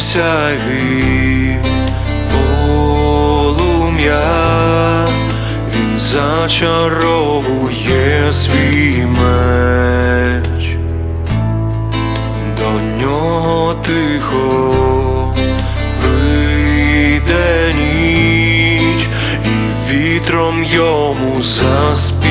сяйві полум'я, він зачаровує свій меч, до нього тихо прийде ніч, і вітром йому заспіває.